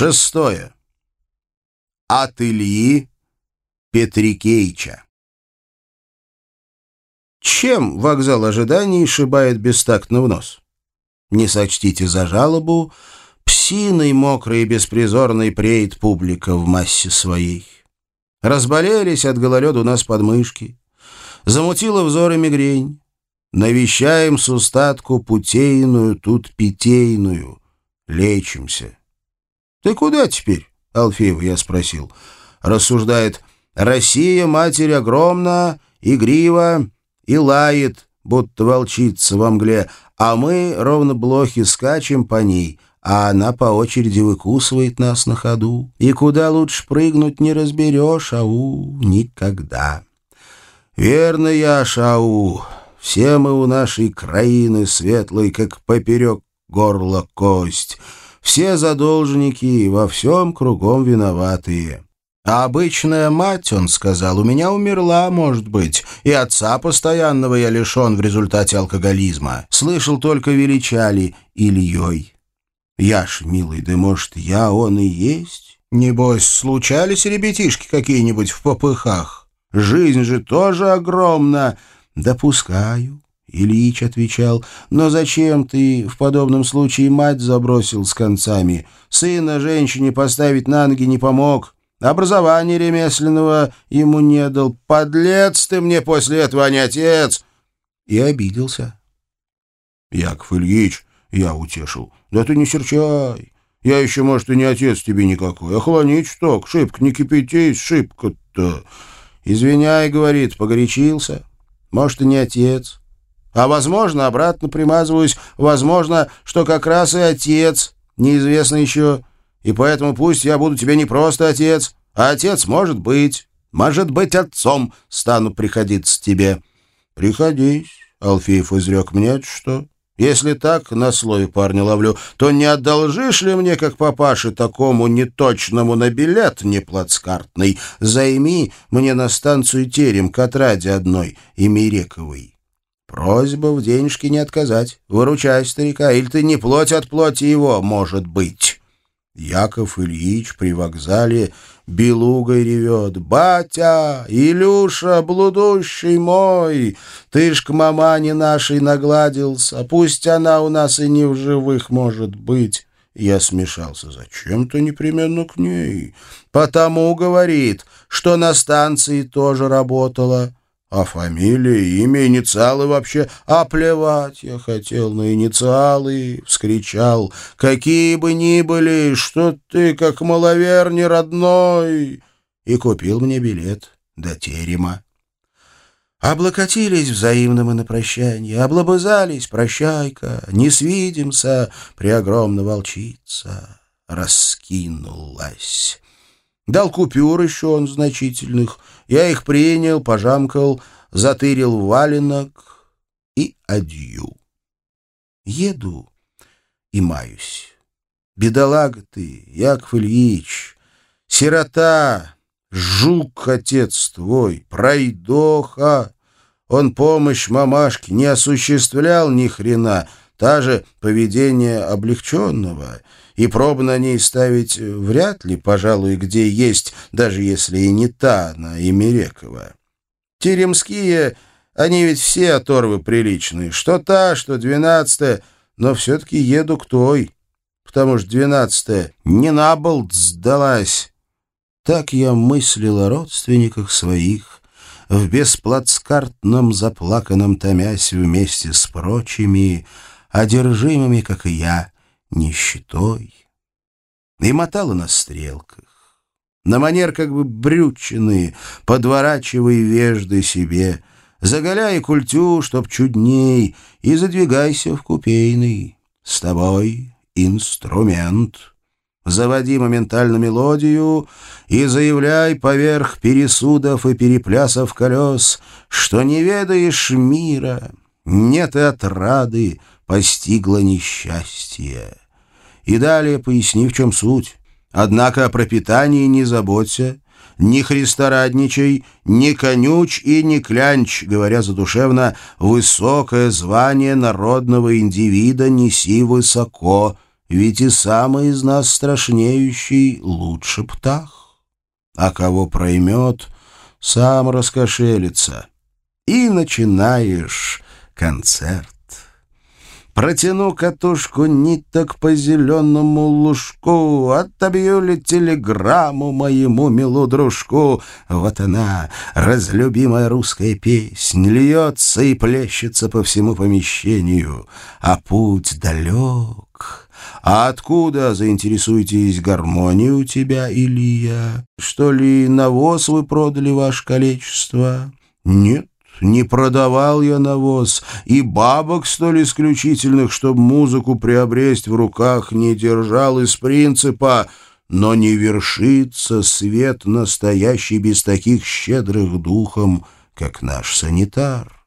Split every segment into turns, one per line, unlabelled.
Шестое. От Ильи Петрикеича. Чем вокзал ожиданий шибает бестактно в нос? Не сочтите за жалобу, псиной мокрой и беспризорной преет публика в массе своей. Разболелись от гололеда у нас подмышки, замутила взоры мигрень. Навещаем с устатку путейную, тут питейную, лечимся. «Ты куда теперь?» — Алфеева я спросил. Рассуждает. «Россия, матерь, огромна, игрива и лает, будто волчица во мгле, а мы, ровно блохи, скачем по ней, а она по очереди выкусывает нас на ходу. И куда лучше прыгнуть не разберешь, ау, никогда». «Верно я, Шау, все мы у нашей краины светлой, как поперек горла кость». Все задолжники и во всем кругом виноватые. А обычная мать, он сказал, у меня умерла, может быть, и отца постоянного я лишен в результате алкоголизма. Слышал только величали Ильей. Я ж, милый, да может, я он и есть? Небось, случались ребятишки какие-нибудь в попыхах? Жизнь же тоже огромна. Допускаю. Ильич отвечал, «Но зачем ты в подобном случае мать забросил с концами? Сына женщине поставить на ноги не помог, образование ремесленного ему не дал. Подлец ты мне после этого, а не отец!» И обиделся. «Яков Ильич, я утешил, да ты не серчай. Я еще, может, и не отец тебе никакой. Охлонить шток, шибко не кипятись, шибко-то». «Извиняй, — говорит, — погорячился. Может, и не отец». А, возможно, обратно примазываюсь, возможно, что как раз и отец, неизвестно еще. И поэтому пусть я буду тебе не просто отец, а отец может быть, может быть отцом стану приходиться тебе. Приходись, Алфеев изрек мне, что... Если так, на слове парня ловлю, то не одолжишь ли мне, как папаше, такому неточному на билет неплацкартный? Займи мне на станцию терем к отраде одной и Мирековой. Просьба в денежке не отказать. Выручай старика, или ты не плоть от плоти его, может быть. Яков Ильич при вокзале белугой ревет. «Батя! Илюша, блудущий мой! Ты ж к мамане нашей нагладился. Пусть она у нас и не в живых может быть». Я смешался. «Зачем-то непременно к ней?» «Потому, — говорит, — что на станции тоже работала». А фамилия, имя, инициалы вообще? А плевать я хотел на инициалы, — вскричал. Какие бы ни были, что ты, как маловер родной. И купил мне билет до терема. Облокотились взаимно на прощание, облобызались, прощайка, не свидимся, преогромно волчица раскинулась. Дал купюр еще он значительных. Я их принял, пожамкал, затырил валенок и адью. Еду и маюсь. Бедолага ты, Яков Ильич, сирота, жук отец твой, пройдоха. Он помощь мамашке не осуществлял ни хрена, та же поведение облегченного — и пробы на ней ставить вряд ли, пожалуй, где есть, даже если и не та на Имерекова. Теремские, они ведь все оторвы приличные, что та, что двенадцатая, но все-таки еду к той, потому что двенадцатая не на болт сдалась. Так я мыслил о родственниках своих, в бесплацкартном заплаканном томясь вместе с прочими, одержимыми, как и я, нищетой. И мотала на стрелках. На манер как бы брючины, подворачивай вежды себе, заголяй культю, чтоб чудней, и задвигайся в купейный. С тобой инструмент. Заводи моментально мелодию и заявляй поверх пересудов и переплясов колес, что не ведаешь мира, нет и отрады, постигло несчастье. И далее поясни, в чем суть. Однако о пропитании не заботься, ни христорадничай, ни конюч и ни клянч, говоря задушевно, высокое звание народного индивида неси высоко, ведь и самый из нас страшнеющий лучше птах. А кого проймет, сам раскошелится. И начинаешь концерт. Протяну катушку ниток по зеленому лужку, Отобью ли телеграмму моему милу дружку. Вот она, разлюбимая русская песнь, Льется и плещется по всему помещению, А путь далек. А откуда, заинтересуетесь, гармония у тебя, Илья? Что ли, навоз вы продали, ваше количество? Нет, не продавал я навоз, и бабок столь исключительных, чтобы музыку приобресть в руках не держал из принципа, но не вершится свет настоящий без таких щедрых духом, как наш санитар.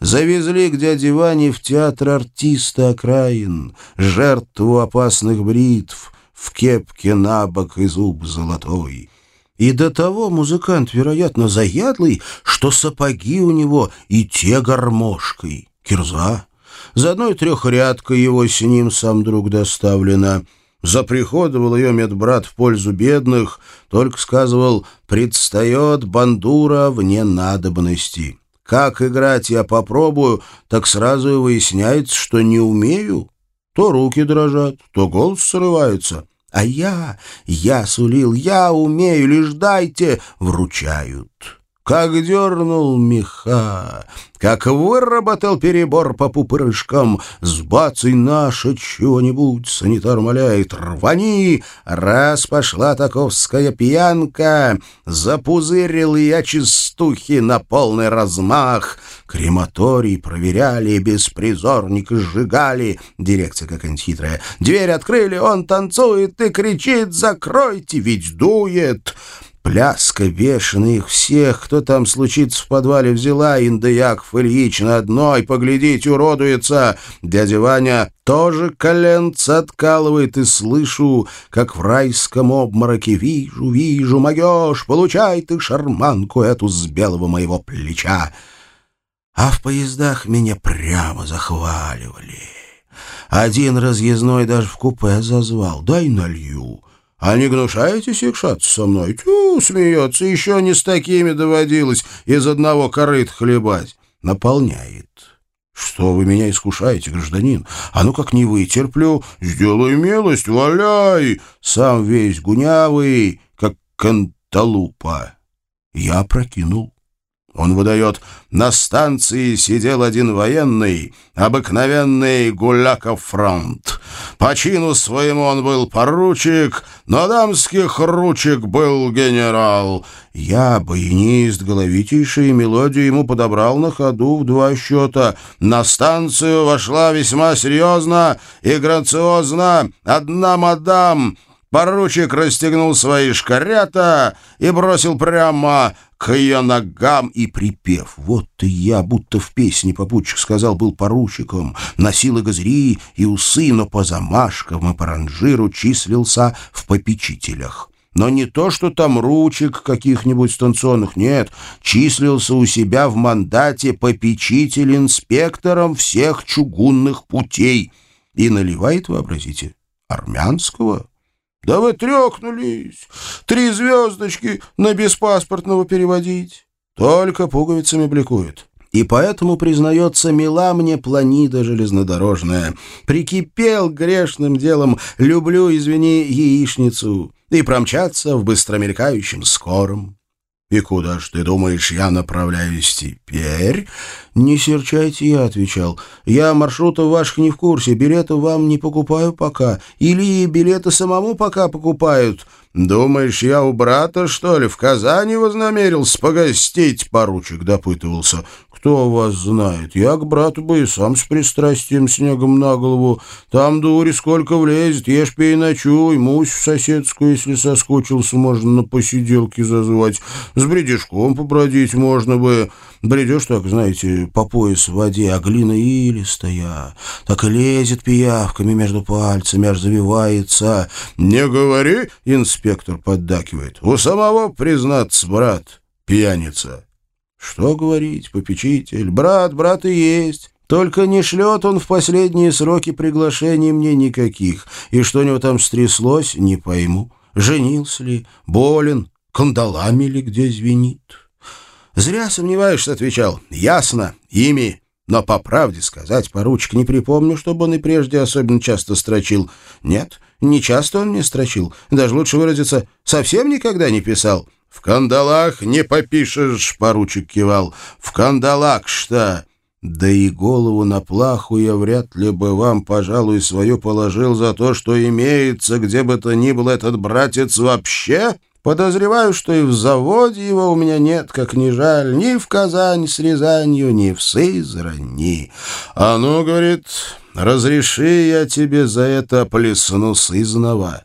Завезли к дяде Ване в театр артиста окраин, жертву опасных бритв, в кепке на бок и зуб золотой. И до того музыкант, вероятно, заядлый, что сапоги у него и те гармошкой. Кирза. Заодно и трехрядка его с ним сам друг доставлена. Заприходовал ее медбрат в пользу бедных, только сказывал «предстает бандура вне надобности». Как играть я попробую, так сразу и выясняется, что не умею. То руки дрожат, то голос срывается. А я, я сулил, я умею, лишь дайте, вручают. Как дернул меха, как выработал перебор по пупырышкам. Сбацай наше чего-нибудь, санитар моляет, рвани. Раз пошла таковская пьянка, запузырил я чистухи на полный размах. Крематорий проверяли, беспризорник сжигали. Дирекция какая-нибудь хитрая. Дверь открыли, он танцует и кричит «Закройте, ведь дует!» Пляска бешеная их всех, кто там случится в подвале, взяла Инда Яков Ильич на одной, поглядите, уродуется. Дядя Ваня тоже коленца откалывает, и слышу, как в райском обмороке вижу, вижу, могешь, получай ты шарманку эту с белого моего плеча. А в поездах меня прямо захваливали. Один разъездной даже в купе зазвал, дай налью. А не гнушаетесь икшаться со мной? Тю, смеется, еще не с такими доводилось из одного корыта хлебать. Наполняет. Что вы меня искушаете, гражданин? А ну как не вытерплю, сделай милость, валяй. Сам весь гунявый, как канталупа. Я прокинул. Он выдает, на станции сидел один военный, обыкновенный Гуляков фронт. По чину своему он был поручик, но дамских ручек был генерал. Я, баянист, головитейший, мелодию ему подобрал на ходу в два счета. На станцию вошла весьма серьезно и грациозно одна мадам — Поручик расстегнул свои шкарята и бросил прямо к ее ногам и припев. Вот и я, будто в песне попутчик сказал, был поручиком, носил и газри, и усы, но по замашкам и по ранжиру числился в попечителях. Но не то, что там ручек каких-нибудь станционных, нет, числился у себя в мандате попечитель инспектором всех чугунных путей. И наливает, вообразите, армянского да вы трёхнулись. Три звездочки на беспаспортного переводить. Только пуговицами бликует. И поэтому, признается, мила мне планида железнодорожная. Прикипел грешным делом, люблю, извини, яичницу, и промчаться в быстромелькающем скором. «И куда ж ты думаешь, я направляюсь теперь?» «Не серчайте, я отвечал. Я маршрутов ваших не в курсе, билеты вам не покупаю пока. Или билеты самому пока покупают. Думаешь, я у брата, что ли, в Казани вознамерился погостить?» Поручик допытывался. Кто вас знает? Я к брату бы и сам с пристрастием снегом на голову. Там дури сколько влезет, ешь пей ночуй, мусь в соседскую, если соскучился, можно на посиделки зазвать. С бредешком побродить можно бы. Бредешь так, знаете, по пояс в воде, а глина илистая. Так и лезет пиявками между пальцами, аж завивается. «Не говори!» — инспектор поддакивает. «У самого, признаться, брат, пьяница». Что говорить, попечитель, брат, брат и есть. Только не шлет он в последние сроки приглашений мне никаких, и что у него там стряслось, не пойму. Женился ли, болен, кандалами ли где звенит. Зря сомневаешься, отвечал. Ясно, ими. Но по правде сказать, поручик, не припомню, чтобы он и прежде особенно часто строчил. Нет, не часто он мне строчил. Даже лучше выразиться, совсем никогда не писал. В кандалах не попишешь, поручик кивал. В кандалах что? Да и голову на плаху я вряд ли бы вам, пожалуй, свою положил за то, что имеется, где бы то ни был этот братец вообще. Подозреваю, что и в заводе его у меня нет, как ни жаль, ни в Казань с Рязанью, ни в Сызрани. А ну, говорит, разреши я тебе за это плесну сызнова.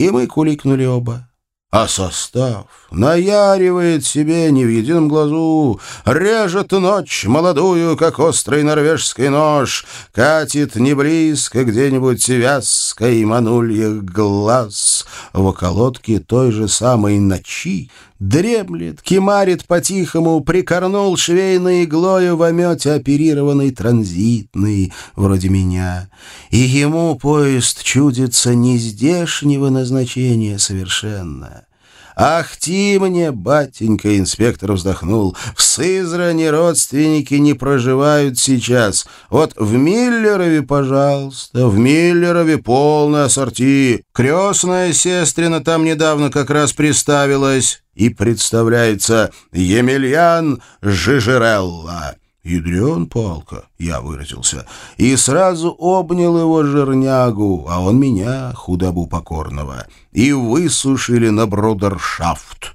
И мы куликнули оба. А состав наяривает себе не в едином глазу, Режет ночь молодую, как острый норвежский нож, Катит не близко где-нибудь вязкой манульих глаз. В околотке той же самой ночи Дремлет, кимарит по-тихому, прикорнул швейной иглою в омете оперированный транзитный, вроде меня. И ему поезд чудится нездешнего назначения совершенно. «Ахти мне, батенька!» — инспектор вздохнул. «В Сызрани родственники не проживают сейчас. Вот в Миллерове, пожалуйста, в Миллерове полная ассорти. Крестная сестрина там недавно как раз приставилась. И представляется Емельян Жижерелла». «Ядрен палка», — я выразился, и сразу обнял его жирнягу, а он меня, худобу покорного, и высушили на бродершафт.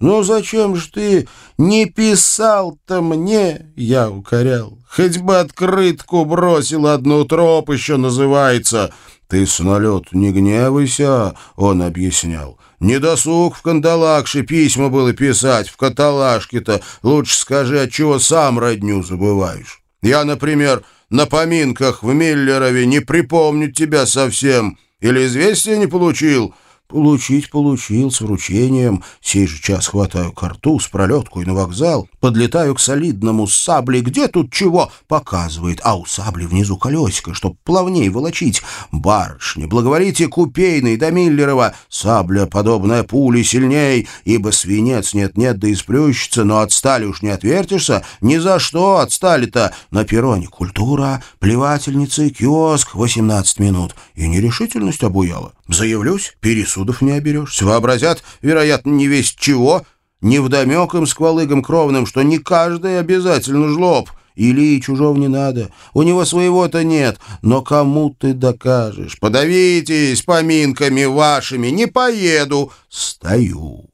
«Ну зачем ж ты не писал-то мне?» — я укорял. «Хоть бы открытку бросил, одну троп еще называется». «Ты с налет не гневайся», — он объяснял. Не досуг в кандалакше письма было писать, в каталажке-то. Лучше скажи, от чего сам родню забываешь. Я, например, на поминках в Миллерове не припомню тебя совсем. Или известия не получил?» Получить получил с вручением. Сей же час хватаю карту с пролеткой на вокзал, подлетаю к солидному сабле. Где тут чего? Показывает. А у сабли внизу колесико, чтоб плавней волочить. Барышни, благоволите купейный до Миллерова. Сабля, подобная пули, сильней, ибо свинец нет-нет, да и сплющится, но отстали уж не отвертишься. Ни за что отстали-то. На перроне культура, плевательница и киоск. 18 минут. И нерешительность обуяла. Заявлюсь, пересудов не оберешься. Вообразят, вероятно, не весь чего. Невдомек им сквалыгам кровным, что не каждый обязательно жлоб. Или чужого не надо. У него своего-то нет. Но кому ты докажешь? Подавитесь поминками вашими. Не поеду. Стою.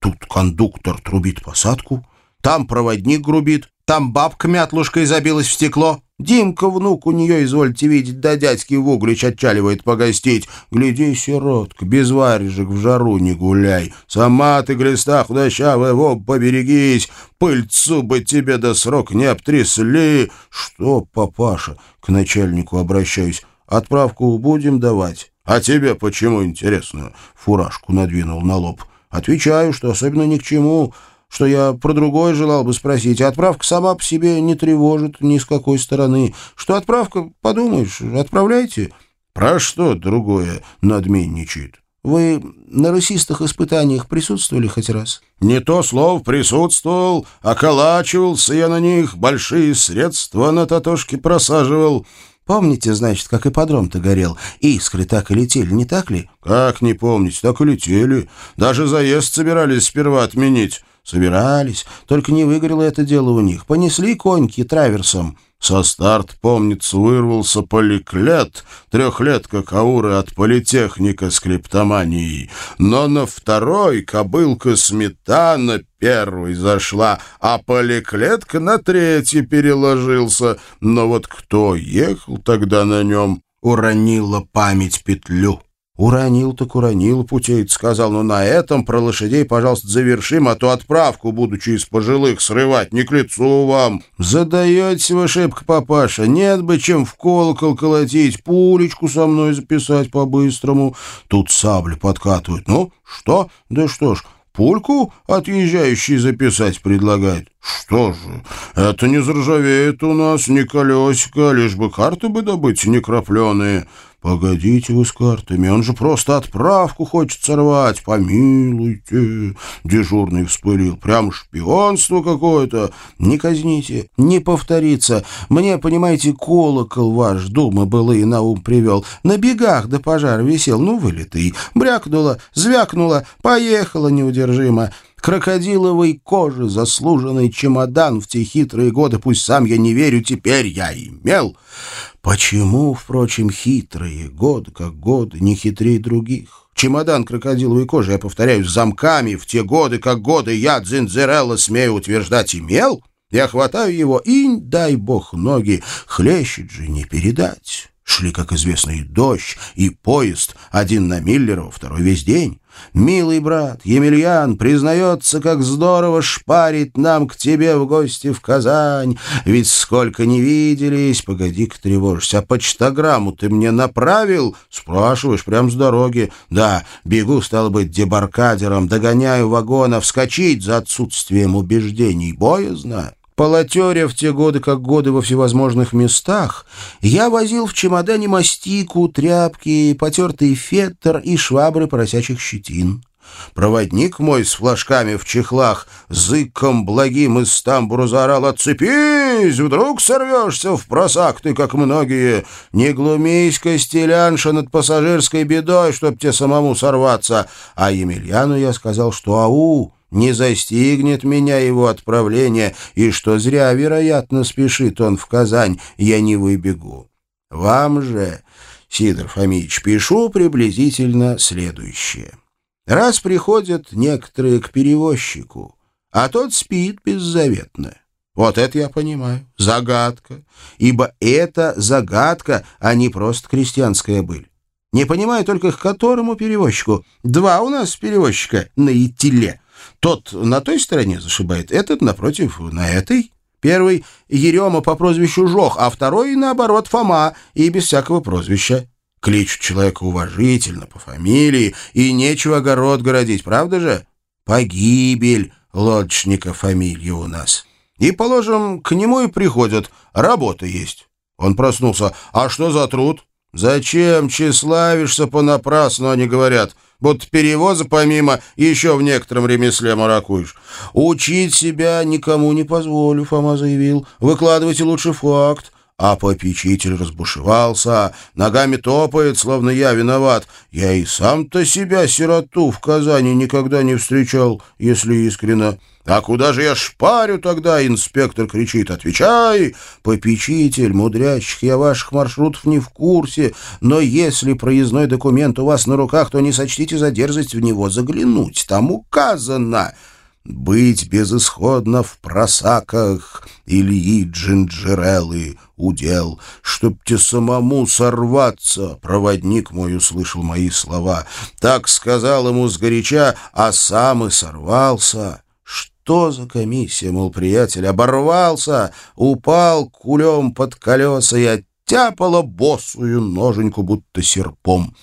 Тут кондуктор трубит посадку. Там проводник грубит. Там бабка мятлушкой забилась в стекло. Димка, внук у нее, извольте видеть, да дядьки в Углич отчаливает погостить. Гляди, сиротка, без варежек в жару не гуляй. Сама ты, глиста худощавая, во, поберегись. Пыльцу бы тебе до срок не обтрясли. Что, папаша, к начальнику обращаюсь, отправку будем давать? А тебе почему, интересно? Фуражку надвинул на лоб. Отвечаю, что особенно ни к чему что я про другое желал бы спросить. Отправка сама по себе не тревожит ни с какой стороны. Что отправка, подумаешь, отправляйте. Про что другое надменничает? Вы на расистых испытаниях присутствовали хоть раз? Не то слово присутствовал, околачивался я на них, большие средства на татошке просаживал. Помните, значит, как ипподром-то горел? Искры так и летели, не так ли? Как не помнить, так и летели. Даже заезд собирались сперва отменить. Собирались, только не выгорело это дело у них. Понесли коньки траверсом. Со старт, помнится, вырвался поликлет, трехлетка Кауры от политехника с криптоманией. Но на второй кобылка сметана первой зашла, а поликлетка на третий переложился. Но вот кто ехал тогда на нем, уронила память петлю. «Уронил так уронил, путеец сказал, но на этом про лошадей, пожалуйста, завершим, а то отправку, будучи из пожилых, срывать не к лицу вам». «Задаете вы шибко, папаша, нет бы чем в колокол колотить, пулечку со мной записать по-быстрому». Тут сабли подкатывают. «Ну, что? Да что ж, пульку отъезжающий записать предлагает. Что же, это не заржавеет у нас ни колесико, лишь бы карты бы добыть не крапленые. «Погодите вы с картами, он же просто отправку хочет сорвать, помилуйте!» Дежурный вспылил. «Прям шпионство какое-то! Не казните, не повторится. Мне, понимаете, колокол ваш, дума и на ум привел. На бегах до пожара висел, ну, вылитый. Брякнуло, звякнуло, поехало неудержимо крокодиловой кожи заслуженный чемодан в те хитрые годы, пусть сам я не верю, теперь я имел. Почему, впрочем, хитрые годы, как годы, не хитрее других? Чемодан крокодиловой кожи, я повторяю, с замками в те годы, как годы я, Дзинзерелла, смею утверждать, имел? Я хватаю его и, дай бог, ноги, хлещет же не передать. Шли, как известно, и дождь, и поезд, один на Миллерова, второй весь день. Милый брат, Емельян, признается, как здорово шпарить нам к тебе в гости в Казань. Ведь сколько не виделись, погоди-ка тревожься, а почтограмму ты мне направил? Спрашиваешь, прям с дороги. Да, бегу, стало быть, дебаркадером, догоняю вагона, вскочить за отсутствием убеждений. Боязно. Полотеря в те годы, как годы во всевозможных местах, я возил в чемодане мастику, тряпки, потертый фетр и швабры поросячих щетин. Проводник мой с флажками в чехлах, зыком благим из тамбура заорал «Отцепись! Вдруг сорвешься в просак ты, как многие! Не глумись, костелянша, над пассажирской бедой, чтоб тебе самому сорваться!» А Емельяну я сказал, что «Ау!» Не застигнет меня его отправление, и что зря, вероятно, спешит он в Казань, я не выбегу. Вам же, Сидор Фомич, пишу приблизительно следующее. Раз приходят некоторые к перевозчику, а тот спит беззаветно. Вот это я понимаю. Загадка. Ибо это загадка, а не просто крестьянская быль. Не понимаю только к которому перевозчику. Два у нас перевозчика на Итиле. Тот на той стороне зашибает, этот, напротив, на этой. Первый — Ерема по прозвищу Жох, а второй, наоборот, Фома, и без всякого прозвища. Кличут человека уважительно, по фамилии, и нечего огород городить, правда же? Погибель лодочника фамилии у нас. И, положим, к нему и приходят, работа есть. Он проснулся. А что за труд? Зачем тщеславишься понапрасну, они говорят будто перевоза помимо еще в некотором ремесле маракуешь. Учить себя никому не позволю, Фома заявил. Выкладывайте лучше факт. А попечитель разбушевался, ногами топает, словно я виноват. Я и сам-то себя, сироту, в Казани никогда не встречал, если искренно. «А куда же я шпарю тогда?» — инспектор кричит. «Отвечай!» «Попечитель, мудрячих, я ваших маршрутов не в курсе, но если проездной документ у вас на руках, то не сочтите за дерзость в него заглянуть. Там указано...» быть безысходно в просаках Ильи Джинджереллы удел, чтоб те самому сорваться. Проводник мой услышал мои слова. Так сказал ему сгоряча, а сам и сорвался. Что за комиссия, мол, приятель, оборвался, упал кулем под колеса и оттяпала босую ноженьку, будто серпом.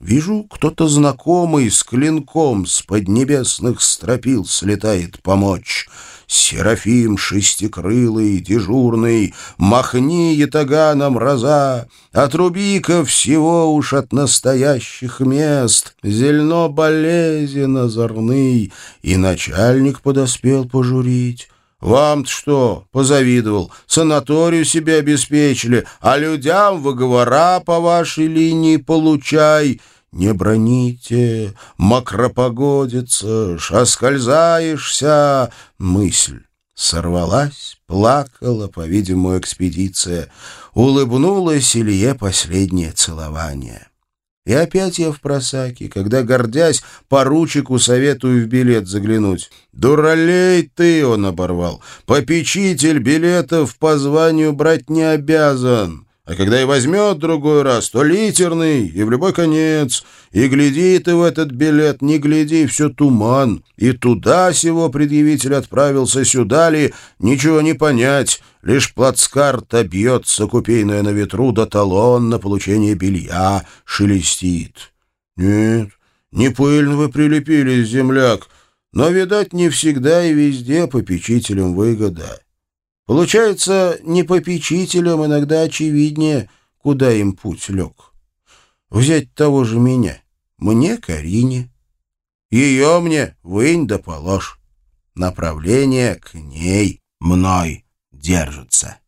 Вижу, кто-то знакомый с клинком с поднебесных стропил слетает помочь. Серафим шестикрылый, дежурный, махни ятаганом раза, Отруби-ка всего уж от настоящих мест, Зельно болезен озорный, и начальник подоспел пожурить. Вам-то что, позавидовал, санаторию себе обеспечили, а людям выговора по вашей линии получай. Не броните, макропогодится, оскользаешься. Мысль сорвалась, плакала, по-видимому, экспедиция. Улыбнулась Илье последнее целование. И опять я в просаке, когда, гордясь, поручику советую в билет заглянуть. «Дуралей ты!» — он оборвал. «Попечитель билетов по званию брать не обязан. А когда и возьмет другой раз, то литерный и в любой конец. И гляди ты в этот билет, не гляди, все туман. И туда сего предъявитель отправился, сюда ли, ничего не понять. Лишь плацкарта бьется купейная на ветру, да талон на получение белья шелестит. Нет, не пыльно вы прилепились, земляк. Но, видать, не всегда и везде попечителям выгода. Получается, не попечителям иногда очевиднее, куда им путь лег. Взять того же меня. Мне Карине. Ее мне вынь да положь. Направление к ней мной держится.